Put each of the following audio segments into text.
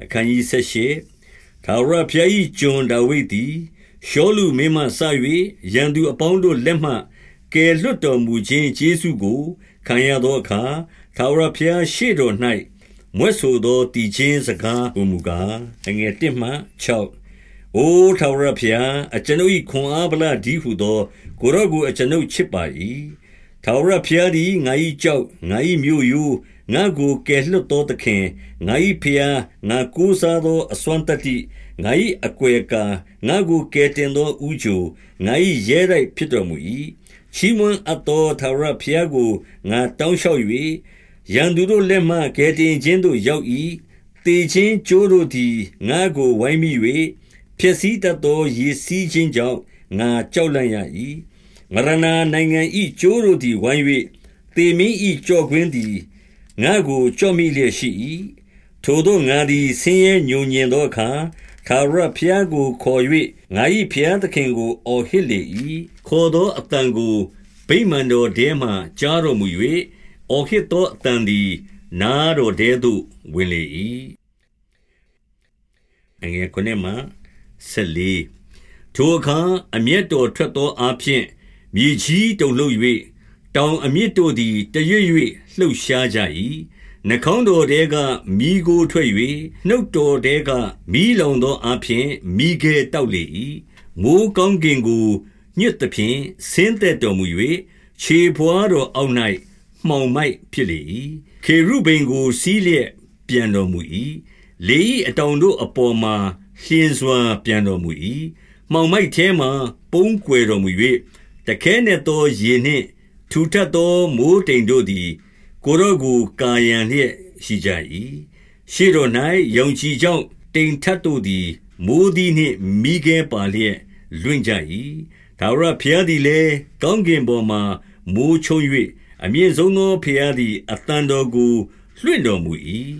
အခန်းကြီး78ထာဝရဘုရား၏ကျွန်ဒါဝိဒ်သည်ရှောလူမင်းမှစ၍ရန်သူအပေါင်းတို့လက်မှကယ်လွတ်တော်မူခြင်းကျေးဇူးကိုခံရသောအခါထာဝရဘုရားရှေ့တော်၌မွဲ့ဆိုသောတည်ခြင်းစကားကိုမူကားအငယ်1မှ6အိုထာဝရဘုရားအကျွန်ုပ်၏ခွန်အားဗလာဒီဟုသောကိုရော့ကိုအကျွန်ုပ်ချစ်ပါ၏ထာဝရဘုရားသည်ငါ၏ကြောက်ငါ၏မြို့ယိုး ငါကိုကယ်လွတ်သောသခင် ငါ၏ဖျား ငါကိုးစားသော အစွမ်းတတိ ငါ၏အကွယ်ကာ ငါကို ကယ်တင်သောဥကြို ငါ၏ရဲရိုက်ဖြစ်တော်မူ၏ချီးမွမ်းအပ်သော ထာဝရဘုရားကို ငါတောင်းလျှောက်၍ရန်သူတို့လက်မှ ကယ်တင်ခြင်းသို့ ရောက်၏တေခြင်းကြိုးတို့သည် ငါကိုဝိုင်းမိ၍ဖြစ်စည်းတတ်သောရည်စည်းခြင်းကြောင့် ငါကြောက်လန့်ရ၏မရဏနိုင်ငံ၏ကြိုးတို့သည် ဝိုင်း၍တေမင်း၏ကြော့ကွင်းသည် ငါကိုကြော့မိလျက်ရှိ၏ထိုသောငါသည်ဆင်းရဲညုံညင်သောအခါထာဝရဘုရားကိုခေါ်၍ငါ၏ဘုရားသခင်ကိုအော်ဟစ်လေ၏ခေါ်သောအတန်ကိုဗိမာန်တော်ထဲမှကြားတော်မူ၍အော်ဟစ်သောအတန်သည် နားတော်ထဲသို့ဝင်လေ၏အငယ်ခုနှစ်မှဆက်လေထိုအခါအမျက်တော်ထွက်သောအဖြစ်မြေကြီးတုန်လှုပ်၍ တောင်အမြင့်တို့သည်တရွေ့၍လှုပ်ရှားကြ၏နှခေါင်းတော်ထဲကမိကိုထွက်၍နှုတ်တော်ထဲကမိလောင်သောအဖြစ်မိခဲတောက်လေ၏မိုးကောင်းကင်ကိုညှစ်သဖြင့်ဆင်းသက်တော်မူ၍ခြေဖွားတော်အောက်၌မှောင်မိုက်ဖြစ်လေ၏ခေရုဗိန်ကိုစီးလျက်ပြန်တော်မူ၏လေ၏အတောင်တို့အပေါ်မှာရှင်းစွာပြန်တော်မူ၏မှောင်မိုက်ထဲမှ ပုံးကွယ်တော်မူ၍တခဲနှင့်သောရေနှင့် ထူထပ်သောမိုးတိမ်တို့သည် ကိုရော့ကို ကာယံလျက်ရှိကြ၏ရှေ့တော်၌ယုံကြည်ကြောင့် တိမ်ထပ်တို့သည် မိုးသည်နှင့်မိခဲပါလျက်လွင့်ကြ၏ဒါဝရဖျားသည်လည်းကောင်းကင်ပေါ်မှမိုးချုံ၍အမြင့်ဆုံးသောဖျားသည် အတန်တော်ကိုလွှင့်တော်မူ၏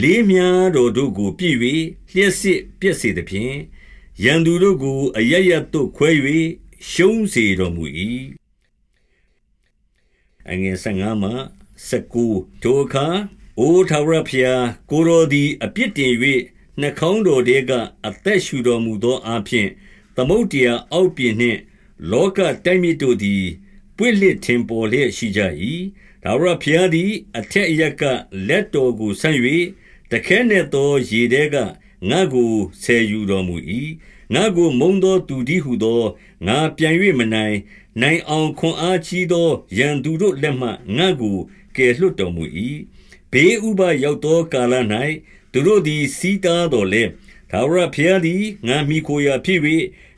လေးမြားတော်တို့ကိုပြည့်၍လျှက်စစ်ပြည့်စေသဖြင့်ရန်သူတို့ကို အရရတ်တို့ခွဲ၍ရှုံးစေတော်မူ၏ အငယ်15မှ19ထိုအခါအိုထာဝရဘုရားကိုရောသည်အပြစ်တင်၍နှကောင်းတော်တဲကအသက်ရှူတော်မူသောအဖြစ်သမုတ်တရားအောက်ပြင်နှင့် လောကတိုက်မြစ်တို့သည်ပွင့်လစ်ထင်ပေါ်လျက်ရှိကြ၏ဒါဝရဘုရားသည် အထက်အရက်ကလက်တော်ကိုဆန့်၍တခဲနှင့်သောရေတဲကငါကိုဆယ်ယူတော်မူ၏ငါကိုမုံသောသူသည်ဟုသောငါပြန်၍မနိုင် နိုင်အောင်ခွန်အားကြီးသောရန်သူတို့လက်မှငါကိုကယ်လွတ်တော်မူ၏ဘေးဥပရောက်သောကာလ၌သူတို့သည်စီးတားတော်လဲသာဝရဖျားသည်ငါမိကိုရာဖြစ်၍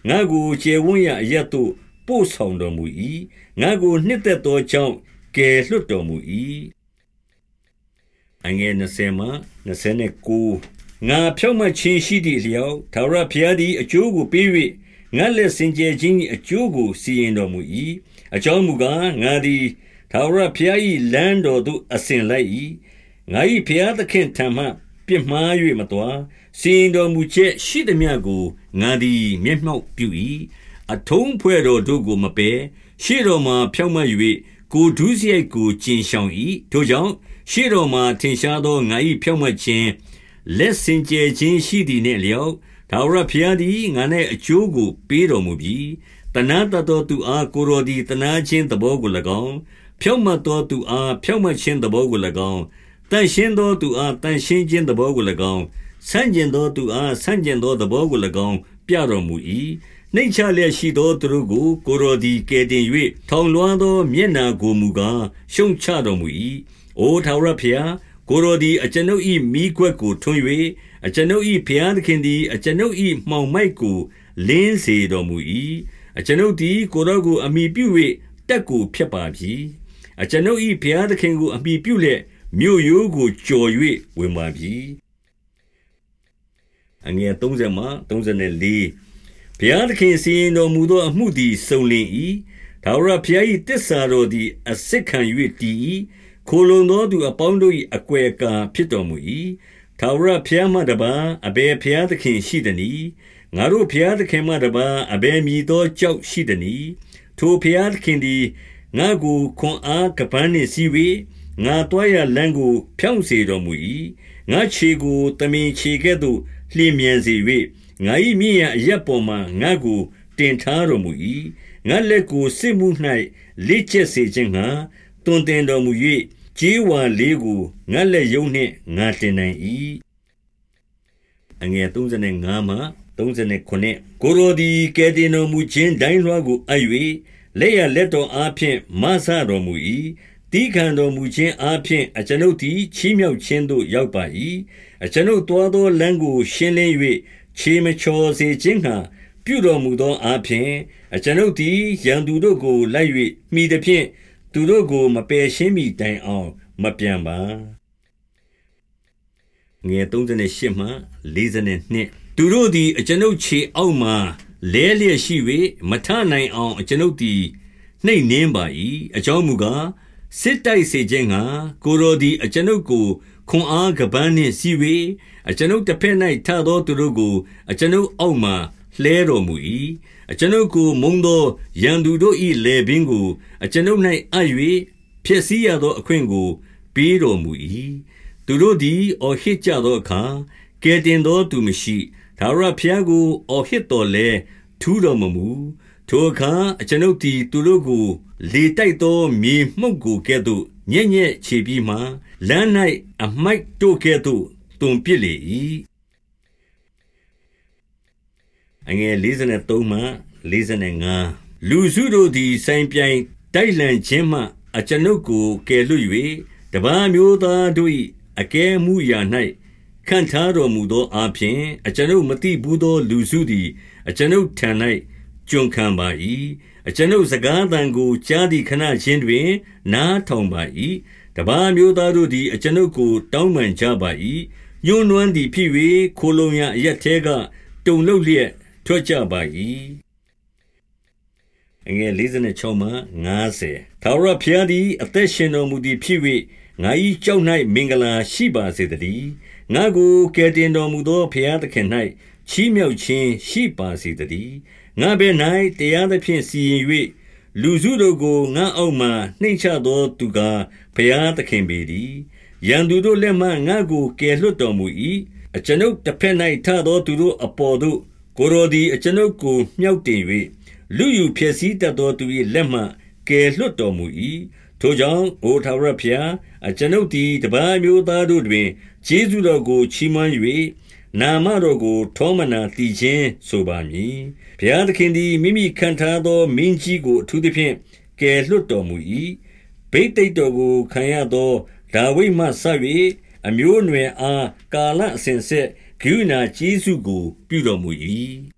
ငါကိုကျေဝန်းရာအရတ်သို့ပို့ဆောင်တော်မူ၏ငါကိုနှစ်သက်သောကြောင့်ကယ်လွတ်တော်မူ၏အငယ်20မှ29ငါဖြောင့်မတ်ခြင်းရှိသည့်လျောက်သာဝရဖျားသည်အကျိုးကိုပေး၍ ငါလက်စင်ကြယ်ခြင်းအကျိုးကိုစီရင်တော်မူ၏အကြောင်းမူကားငါသည်ထာဝရဘုရား၏လမ်းတော်သို့အစဉ်လိုက်၏ငါ၏ဘုရားသခင်ထံမှပြစ်မှား၍မတော်စီရင်တော်မူချက်ရှိသည်မြကိုငါသည်မျက်မှောက်ပြု၏အထုံးဖွဲ့တော်တို့ကိုမပယ်ရှေ့တော်မှာဖြောင့်မတ်၍ကိုဒုစရိုက်ကိုကျင်ဆောင်၏ထိုကြောင့်ရှေ့တော်မှာထင်ရှားသောငါ၏ဖြောင့်မတ်ခြင်း လက်စင်ကြယ်ခြင်းရှိသည်နှင့်လျောက်ထာဝရဘုရားသည်ငါ၌အကျိုးကို ပေးတော်မူပြီတနာတတ်သောသူအားကိုရောသည်တနာခြင်းသဘောကို၎င်းဖြောင့်မတ်သောသူအားဖြောင့်မတ်ခြင်းသဘောကို၎င်းတန်ရှင်းသောသူအားတန်ရှင်းခြင်းသဘောကို၎င်းဆန့်ကျင်သောသူအားဆန့်ကျင်သောသဘောကို၎င်းပြတော်မူ၏နှိမ့်ချလျက်ရှိသောသူတို့ကိုကိုရောဒီကယ်တင်၍ထောင်လွှားသောမျက်နာကိုမူကားရှုံချတော်မူ၏အိုထာဝရဘု ရားကိုရောဒီအကျွန်ုပ်၏မိခွက်ကိုထွန်း၍အကျွန်ုပ်၏ဘုရားသခင်သည်အကျွန်ုပ်၏မှောင်မိုက်ကိုလင်းစေတော်မူ၏အကျွန်ုပ်သည်ကိုရောကိုအမိပြု၍တက်ကိုဖျက်ပါပြီအကျွန်ုပ်၏ဘုရားသခင်ကိုအမိပြုလျက်မြို့ရိုးကိုကြော်၍ဝင်ပါပြီအငယ်30မှ34ဘုရားသခင်စီရင်တော်မူသောအမှုသည်စုံလင်၏ဒါဝရဘုရား၏တစ္ဆာတော်သည်အစစ်ခံ၍တည်၏ ခိုလုံသောသူအပေါင်းတို့၏အကွယ်ကာဖြစ်တော်မူ၏ထာဝရဘုရားမှတပါအဘယ်ဘုရားသခင်ရှိသနည်းငါတို့ဘုရားသခင်မှတပါအဘယ်မည်သောကြောက်ရှိသနည်းထိုဘုရားသခင်သည်ငါကိုခွန်အားကပန်းနှင့်စည်း၍ငါတွားရလမ်းကို ဖြောင့်စေတော်မူ၏ငါခြေကိုတမင်ခြေကဲ့သို့လျင်မြန်စေ၍ငါ၏မြင့်ရအရက်ပေါ်မှငါကိုတင်ထားတော်မူ၏ငါလက်ကိုစစ်မှု၌လက်ကျက်စေခြင်းငှာ တွင်တင်တော်မူ၍ကြေးဝါလေးကိုငါလက်ယုံနှင့်ငါတင်နိုင်၏အငယ်35မှ39ကိုရိုဒီကဲတင်တော်မူခြင်းဒိုင်းလွှားကိုအပ်၍လက်ရလက်တော်အားဖြင့်မဆတော်မူ၏တီးခံတော်မူခြင်းအားဖြင့်အကျွန်ုပ်သည်ချီးမြှောက်ခြင်းသို့ရောက်ပါ၏အကျွန်ုပ်သွားသောလမ်းကိုရှင်းလင်း၍ခြေမချော်စေခြင်းငှာပြုတော်မူသောအားဖြင့်အကျွန်ုပ်သည်ရန်သူတို့ကိုလိုက်၍မိသည်ဖြင့် သူတို့ကို မပယ်ရှင်းမိတိုင်အောင် မပြန်ပါငယ်38မှ42သူတို့သည် အကျွန်ုပ်ခြေအောက်မှလဲလျက်ရှိ၍မထနိုင်အောင် အကျွန်ုပ်သည်နှိမ့်နှင်းပါ၏အကြောင်းမူကားစစ်တိုက်စေခြင်းငှာကိုရိုသည် အကျွန်ုပ်ကိုခွန်အားကပန်းနှင့်စီ၍အကျွန်ုပ်တစ်ဖက်၌ထသောသူတို့ကို အကျွန်ုပ်အောက်မှ လှဲတော်မူ၏အကျွန်ုပ်ကိုမုံသောရန်သူတို့၏လေပင်ကို အကျွန်ုပ်၌အပ်၍ဖြစ်စည်းရသောအခွင့်ကို ပေးတော်မူ၏သူတို့သည်အော်ဟစ်ကြသောအခါကဲတင်သောသူမရှိဒါဝရဖျားကိုအော်ဟစ်တော်လဲထူးတော်မမူထိုအခါအကျွန်ုပ်သည်သူတို့ကို လေတိုက်သောမြေမှုန့်ကိုကဲ့သို့ညက်ညက်ခြေပြီးမှလမ်း၌အမိုက်တို့ကဲ့သို့တွန်ပစ်လေ၏ အငယ်53မှ55လူစုတို့သည်ဆိုင်ပြိုင်တိုက်လန်ခြင်းမှ အကျွန်ုပ်ကိုကယ်လွတ်၍တပားမျိုးသားတို့၏အကဲမှုရာ၌ခံထားတော်မူသောအပြင်အကျွန်ုပ်မတိဘူးသော လူစုသည် အကျွန်ုပ်ထံ၌ကျွန်ခံပါ၏အကျွန်ုပ်စကားသံကိုကြားသည့်ခဏချင်းတွင် နားထောင်ပါ၏တပားမျိုးသားတို့သည်အကျွန်ုပ်ကို တောင်းပန်ကြပါ၏ညှိုးနွမ်းသည်ဖြစ်၍ခိုလုံရအရက်သေးကတုံလုတ်လျက် ထွက်ကြပါ၏အငယ်56မှ90ထာဝရဘုရားသည်အသက်ရှင်တော်မူသည်ဖြစ်၍ငါ၏ကြောက်၌မင်္ဂလာရှိပါစေတည်းငါကိုကယ်တင်တော်မူသောဘုရားသခင်၌ချီးမြှောက်ခြင်းရှိပါစေတည်းငါဘယ်၌တရားသဖြင့်စီရင်၍လူစုတို့ကိုငါအောက်မှနှိမ့်ချသောသူကားဘုရားသခင်ပေသည်ရန်သူတို့လက်မှငါကိုကယ်လွတ်တော်မူ၏အကျွန်ုပ်တစ်ဖက်၌ထသောသူတို့အပေါ်သို့ ကိုရိုသည် အကျွန်ုပ်ကို မြှောက်တင်၍လူယူဖြစ်စည်းတတ်သော သူ၏လက်မှ ကယ်လွတ်တော်မူ၏ထိုကြောင့် အိုထာဝရဘုရား အကျွန်ုပ်သည် တပါးမျိုးသားတို့တွင် ကျေးဇူးတော်ကို ချီးမွမ်း၍နာမတော်ကို ထောမနာတည်ခြင်းဆိုပါမည် ဘုရားသခင်သည် မိမိခံထားသော မင်းကြီးကို အထူးသဖြင့် ကယ်လွတ်တော်မူ၏ဘိသိက်တော်ကို ခံရသော ဒါဝိဒ်မှဆ၍အမျိုးအနွယ်အား ကာလအစဉ်ဆက် ဂိယူနာကျေးဇူးကို ပြုတော်မူ၏။